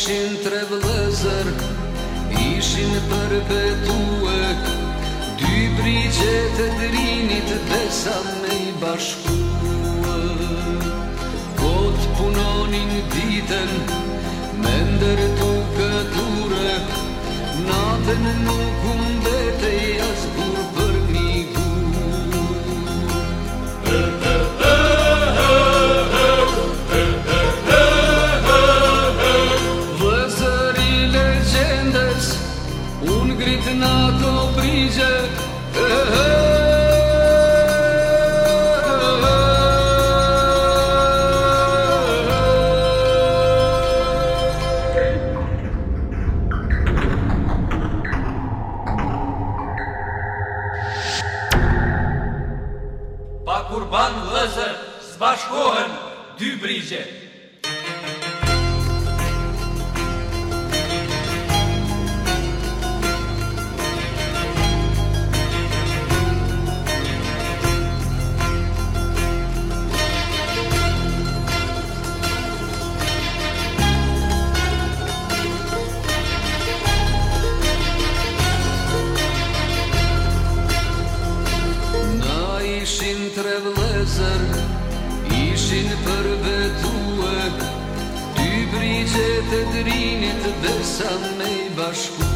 ishin tre vëllëzër ishin përpetue dy brigje të drinit dhe me i bashku Kot punonin ditën me ndërtu këture natën nuk unë dhe të Gritë në të brigje eh, eh, eh, Pa kurban lëzër, zbashkohen dy brigje Pa kurban lëzër, zbashkohen dy brigje ishin tre vlezër, ishin për vetue, dy brigjet e drinit dhe sa me i bashkue.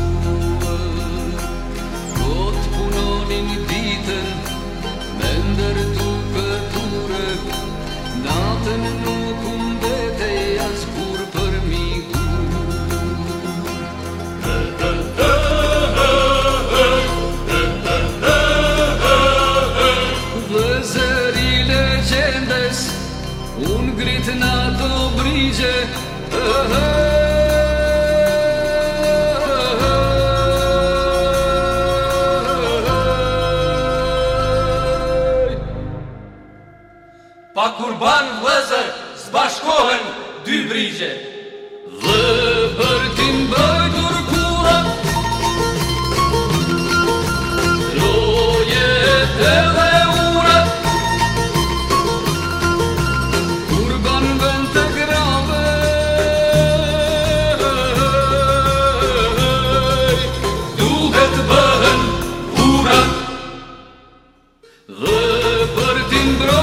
Kot punonin ditën, me ndërtu pëture, natën nuk umbet, Pa kurban vëzër zbashkohen dy vrigje Dhe për tim bëjt nërkua Lojete dhe Gracias.